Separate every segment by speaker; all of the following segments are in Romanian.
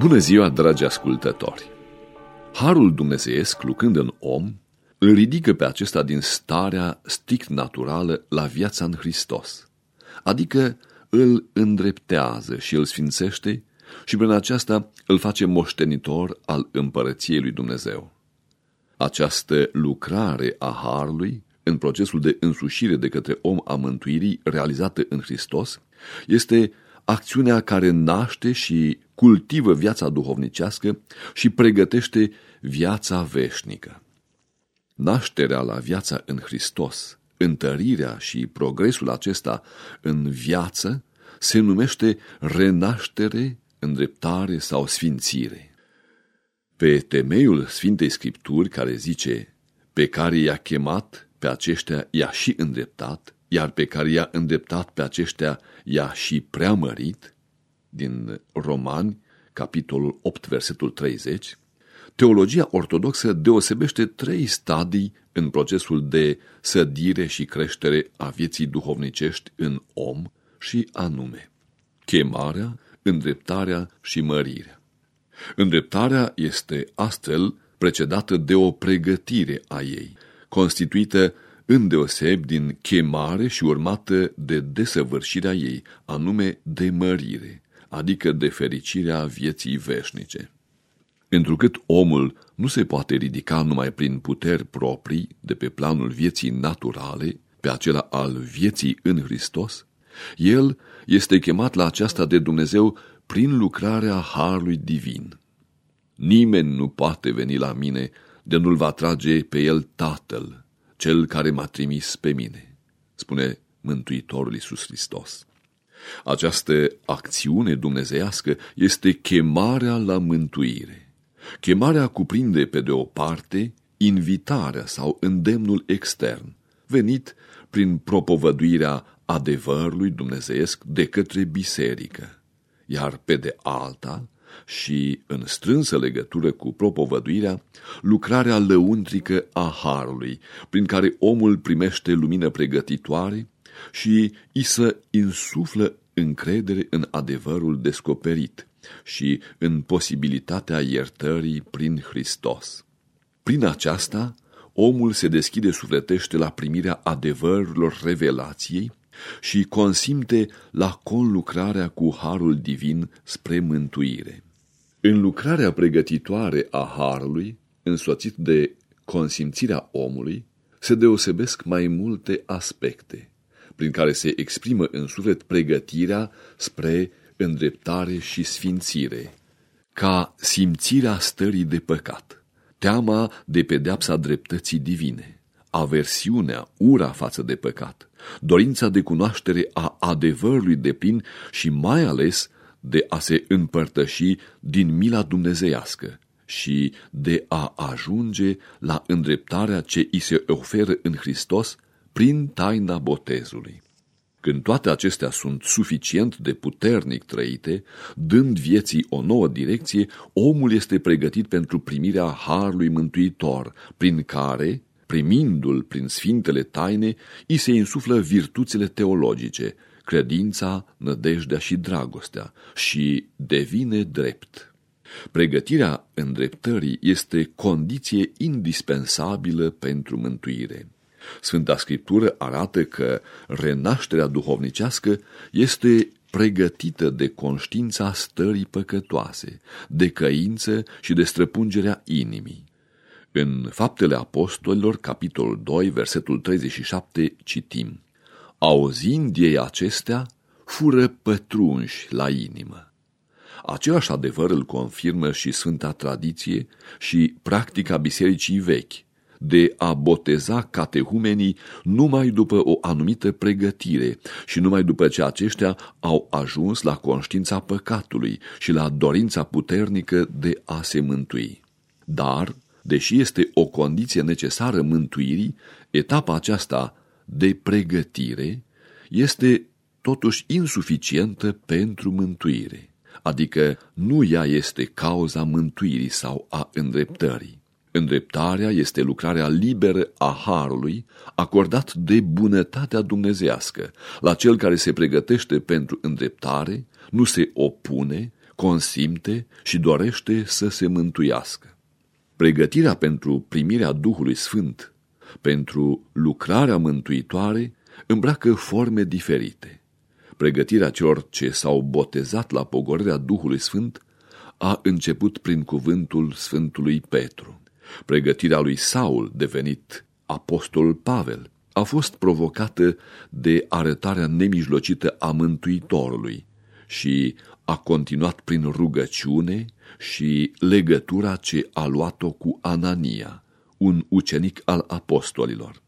Speaker 1: Bună ziua, dragi ascultători! Harul dumnezeiesc, lucrând în om, îl ridică pe acesta din starea strict naturală la viața în Hristos, adică îl îndreptează și îl sfințește și prin aceasta îl face moștenitor al împărăției lui Dumnezeu. Această lucrare a Harului, în procesul de însușire de către om a mântuirii realizată în Hristos, este acțiunea care naște și cultivă viața duhovnicească și pregătește viața veșnică. Nașterea la viața în Hristos, întărirea și progresul acesta în viață se numește renaștere, îndreptare sau sfințire. Pe temeiul Sfintei Scripturi care zice, pe care i-a chemat, pe aceștia i-a și îndreptat, iar pe care i-a îndreptat pe aceștia i-a și preamărit, din Romani, capitolul 8, versetul 30, teologia ortodoxă deosebește trei stadii în procesul de sădire și creștere a vieții duhovnicești în om și anume chemarea, îndreptarea și mărirea. Îndreptarea este astfel precedată de o pregătire a ei, constituită îndeoseb din chemare și urmată de desăvârșirea ei, anume de mărire, adică de fericirea vieții veșnice. Întrucât omul nu se poate ridica numai prin puteri proprii de pe planul vieții naturale, pe acela al vieții în Hristos, el este chemat la aceasta de Dumnezeu prin lucrarea Harului Divin. Nimeni nu poate veni la mine de nu-l va trage pe el Tatăl, cel care m-a trimis pe mine, spune Mântuitorul Iisus Hristos. Această acțiune dumnezeiască este chemarea la mântuire. Chemarea cuprinde, pe de o parte, invitarea sau îndemnul extern, venit prin propovăduirea adevărului dumnezeiesc de către biserică, iar pe de alta, și în strânsă legătură cu propovăduirea, lucrarea lăuntrică a Harului, prin care omul primește lumină pregătitoare și îi să insuflă încredere în adevărul descoperit și în posibilitatea iertării prin Hristos. Prin aceasta, omul se deschide sufletește la primirea adevărurilor revelației și consimte la conlucrarea cu harul divin spre mântuire. În lucrarea pregătitoare a harului, însoțit de consimțirea omului, se deosebesc mai multe aspecte, prin care se exprimă în suflet pregătirea spre îndreptare și sfințire, ca simțirea stării de păcat, teama de pedeapsa dreptății divine, aversiunea, ura față de păcat, dorința de cunoaștere a adevărului de plin și mai ales de a se împărtăși din mila dumnezeiască și de a ajunge la îndreptarea ce îi se oferă în Hristos prin taina botezului. Când toate acestea sunt suficient de puternic trăite, dând vieții o nouă direcție, omul este pregătit pentru primirea Harului Mântuitor, prin care, primindu-l prin sfintele taine, îi se insuflă virtuțile teologice, credința, nădejdea și dragostea și devine drept. Pregătirea îndreptării este condiție indispensabilă pentru mântuire. Sfânta Scriptură arată că renașterea duhovnicească este pregătită de conștiința stării păcătoase, de căință și de străpungerea inimii. În Faptele Apostolilor, capitolul 2, versetul 37, citim Auzind ei acestea, fură pătrunși la inimă. Același adevăr îl confirmă și Sfânta Tradiție și practica bisericii vechi, de a boteza catehumenii numai după o anumită pregătire și numai după ce aceștia au ajuns la conștiința păcatului și la dorința puternică de a se mântui. Dar, deși este o condiție necesară mântuirii, etapa aceasta de pregătire este totuși insuficientă pentru mântuire, adică nu ea este cauza mântuirii sau a îndreptării. Îndreptarea este lucrarea liberă a Harului, acordat de bunătatea dumnezească, la cel care se pregătește pentru îndreptare, nu se opune, consimte și dorește să se mântuiască. Pregătirea pentru primirea Duhului Sfânt, pentru lucrarea mântuitoare, îmbracă forme diferite. Pregătirea celor ce s-au botezat la pogorârea Duhului Sfânt a început prin cuvântul Sfântului Petru. Pregătirea lui Saul, devenit apostol Pavel, a fost provocată de arătarea nemijlocită a Mântuitorului și a continuat prin rugăciune și legătura ce a luat-o cu Anania, un ucenic al apostolilor.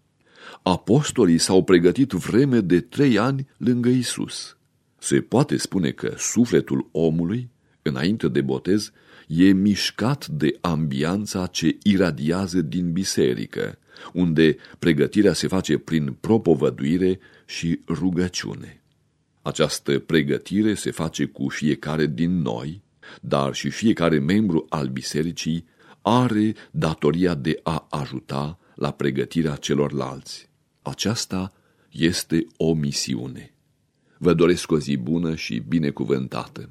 Speaker 1: Apostolii s-au pregătit vreme de trei ani lângă Isus. Se poate spune că sufletul omului, înainte de botez, e mișcat de ambianța ce iradiază din biserică, unde pregătirea se face prin propovăduire și rugăciune. Această pregătire se face cu fiecare din noi, dar și fiecare membru al bisericii are datoria de a ajuta la pregătirea celorlalți. Aceasta este o misiune. Vă doresc o zi bună și binecuvântată.